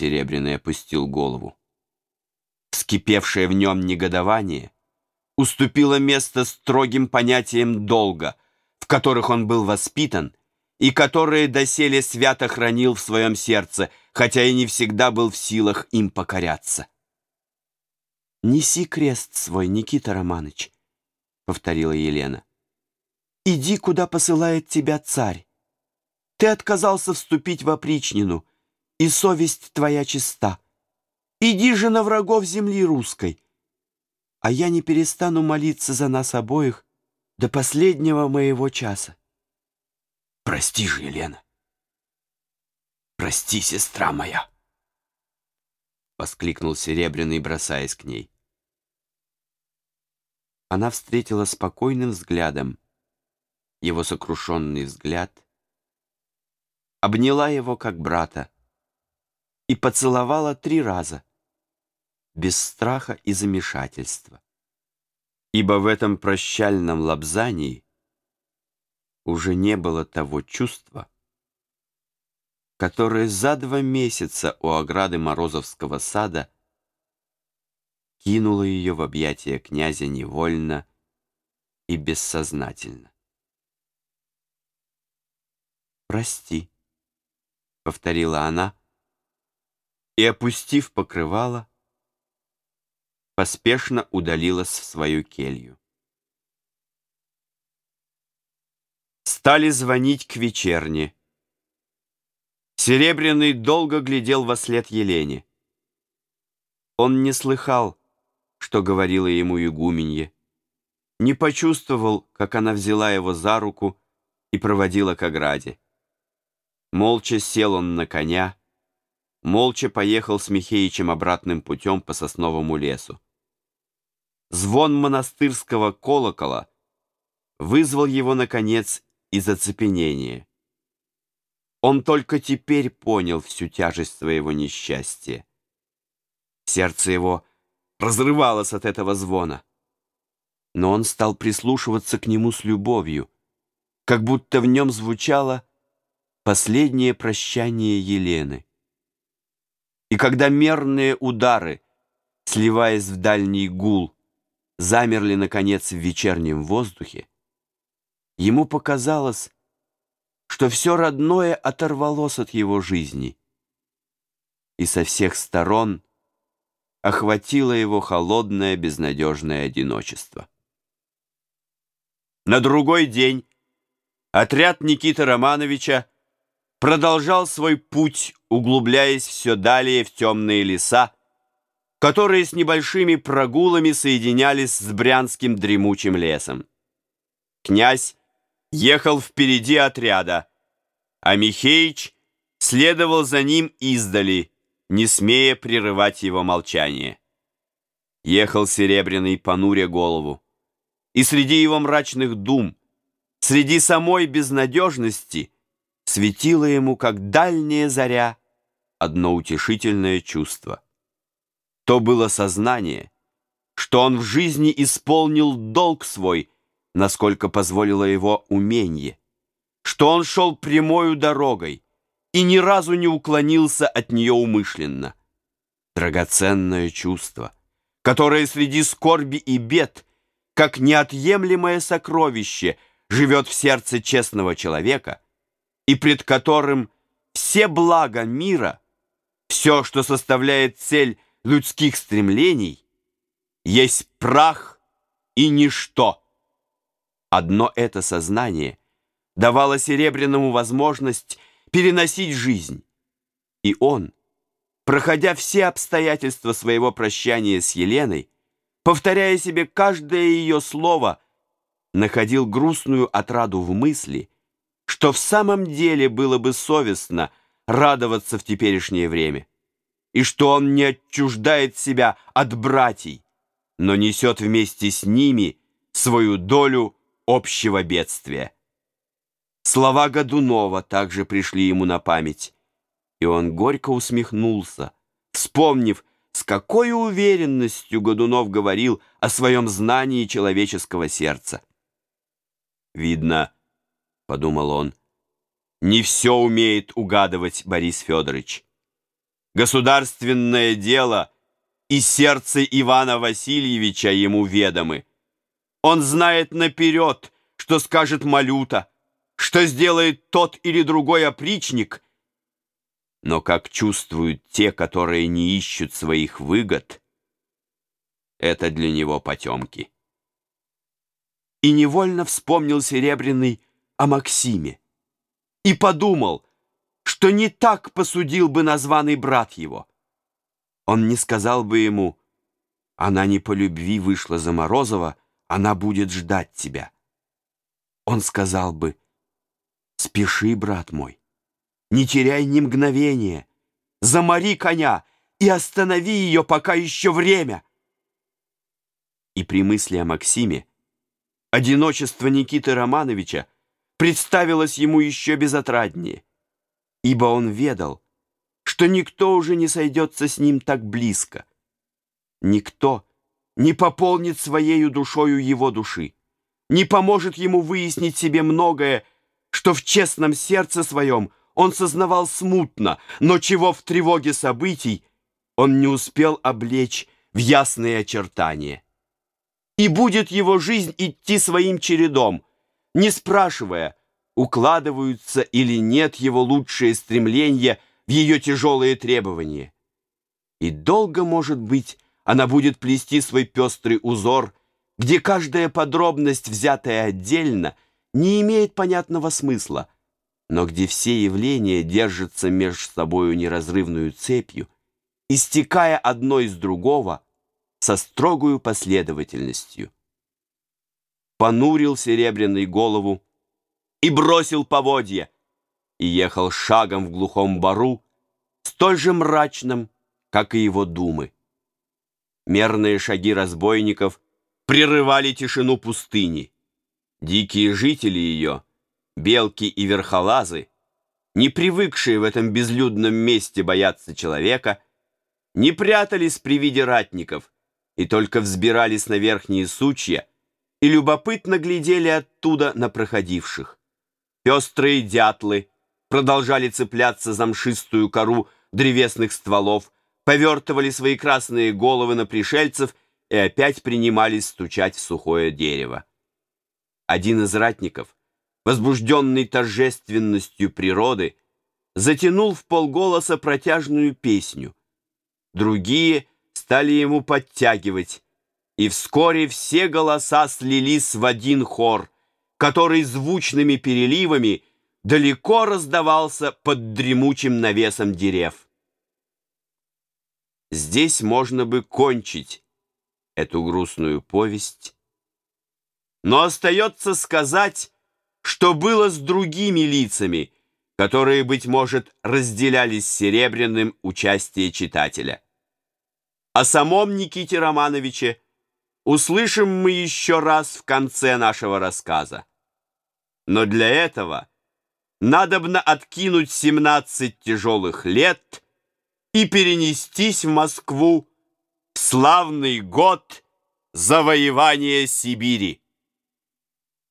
Серебряный опустил голову. Вскипевшее в нем негодование уступило место строгим понятиям долга, в которых он был воспитан и которые доселе свято хранил в своем сердце, хотя и не всегда был в силах им покоряться. «Неси крест свой, Никита Романович», — повторила Елена. «Иди, куда посылает тебя царь. Ты отказался вступить в опричнину, и совесть твоя чиста. Иди же на врагов земли русской. А я не перестану молиться за нас обоих до последнего моего часа. Прости же, Елена. Прости, сестра моя. Воскликнул Серебряный, бросаясь к ней. Она встретила спокойным взглядом его сокрушенный взгляд, обняла его как брата и поцеловала три раза, без страха и замешательства. Ибо в этом прощальном лобзании уже не было того чувства, которое за два месяца у ограды Морозовского сада кинуло ее в объятия князя невольно и бессознательно. «Прости», — повторила она, и, опустив покрывало, поспешно удалилась в свою келью. Стали звонить к вечерне. Серебряный долго глядел во след Елене. Он не слыхал, что говорила ему игуменье, не почувствовал, как она взяла его за руку и проводила к ограде. Молча сел он на коня, молча поехал с Михеичем обратным путем по сосновому лесу. Звон монастырского колокола вызвал его, наконец, из оцепенения. Он только теперь понял всю тяжесть своего несчастья. Сердце его разрывалось от этого звона. Но он стал прислушиваться к нему с любовью, как будто в нем звучало последнее прощание Елены. И когда мерные удары, сливаясь в дальний гул, замерли, наконец, в вечернем воздухе, ему показалось, что все родное оторвалось от его жизни, и со всех сторон охватило его холодное безнадежное одиночество. На другой день отряд Никиты Романовича продолжал свой путь, углубляясь все далее в темные леса, которые с небольшими прогулами соединялись с Брянским дремучим лесом. Князь ехал впереди отряда, а Михеич следовал за ним издали, не смея прерывать его молчание. Ехал Серебряный, понуря голову, и среди его мрачных дум, среди самой безнадежности, светило ему, как дальняя заря, одно утешительное чувство — то было сознание, что он в жизни исполнил долг свой, насколько позволило его умение, что он шел прямою дорогой и ни разу не уклонился от нее умышленно. Драгоценное чувство, которое среди скорби и бед, как неотъемлемое сокровище, живет в сердце честного человека и пред которым все блага мира, все, что составляет цель людских стремлений есть прах и ничто. Одно это сознание давало Серебряному возможность переносить жизнь, и он, проходя все обстоятельства своего прощания с Еленой, повторяя себе каждое ее слово, находил грустную отраду в мысли, что в самом деле было бы совестно радоваться в теперешнее время и что он не отчуждает себя от братьев, но несет вместе с ними свою долю общего бедствия. Слова Годунова также пришли ему на память, и он горько усмехнулся, вспомнив, с какой уверенностью Годунов говорил о своем знании человеческого сердца. «Видно, — подумал он, — не все умеет угадывать Борис Федорович». Государственное дело и сердце Ивана Васильевича ему ведомы. Он знает наперед, что скажет Малюта, что сделает тот или другой опричник. Но как чувствуют те, которые не ищут своих выгод, это для него потемки. И невольно вспомнил Серебряный о Максиме и подумал, что не так посудил бы названный брат его. Он не сказал бы ему, она не по любви вышла за Морозова, она будет ждать тебя. Он сказал бы, спеши, брат мой, не теряй ни мгновения, замори коня и останови ее, пока еще время. И при мысли о Максиме одиночество Никиты Романовича представилось ему еще безотраднее, ибо он ведал, что никто уже не сойдется с ним так близко. Никто не пополнит своею душою его души, не поможет ему выяснить себе многое, что в честном сердце своем он сознавал смутно, но чего в тревоге событий он не успел облечь в ясные очертания и будет его жизнь идти своим чередом, не спрашивая, укладываются или нет его лучшие стремления в ее тяжелые требования. И долго, может быть, она будет плести свой пестрый узор, где каждая подробность, взятая отдельно, не имеет понятного смысла, но где все явления держатся между собою неразрывную цепью, истекая одно из другого, со строгую последовательностью. Понурил серебряный голову и бросил поводья, и ехал шагом в глухом бару, столь же мрачным, как и его думы. Мерные шаги разбойников прерывали тишину пустыни. Дикие жители ее, белки и верхолазы, не привыкшие в этом безлюдном месте бояться человека, не прятались при виде ратников, и только взбирались на верхние сучья и любопытно глядели оттуда на проходивших. Пестрые дятлы продолжали цепляться за мшистую кору древесных стволов, повертывали свои красные головы на пришельцев и опять принимались стучать в сухое дерево. Один из ратников, возбужденный торжественностью природы, затянул в полголоса протяжную песню. Другие стали ему подтягивать, и вскоре все голоса слились в один хор, который звучными переливами далеко раздавался под дремучим навесом дерев. Здесь можно бы кончить эту грустную повесть, но остается сказать, что было с другими лицами, которые, быть может, разделяли с Серебряным участие читателя. О самом Никите Романовиче услышим мы еще раз в конце нашего рассказа. Но для этого надобно откинуть 17 тяжелых лет и перенестись в Москву в славный год завоевания Сибири.